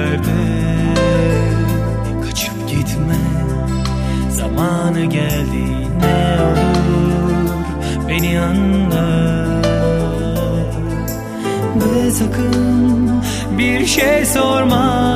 bugünlerde Kaçıp gitme zamanı geldi ne olur. Beni anla. Ve sakın bir şey sorma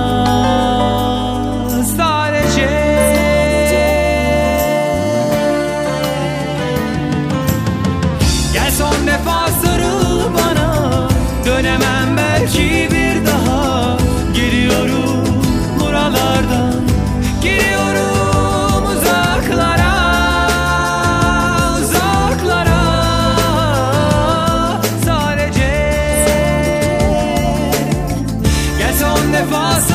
nervosa.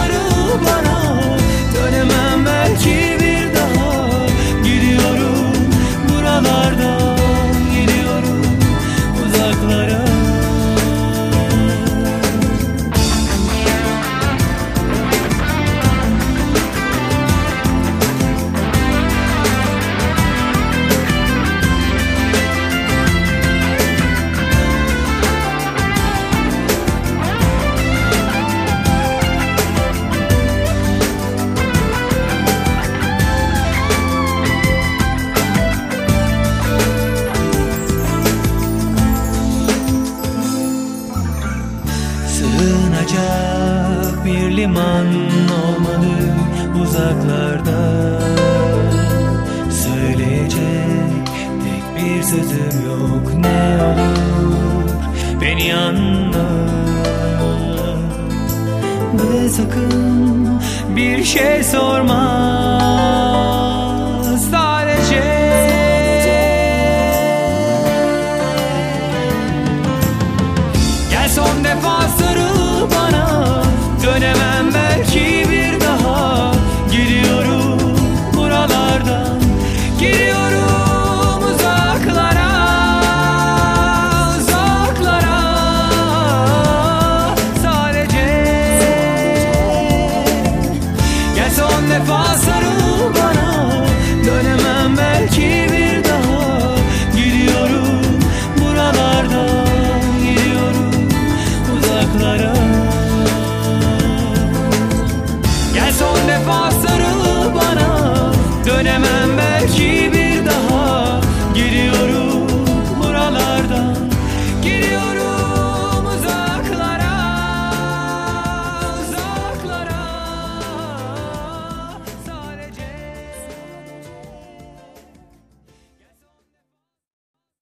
Liman olmalı uzaklarda. Söyleyecek tek bir sözüm yok. Ne olur beni anla. Ve sakın bir şey sorma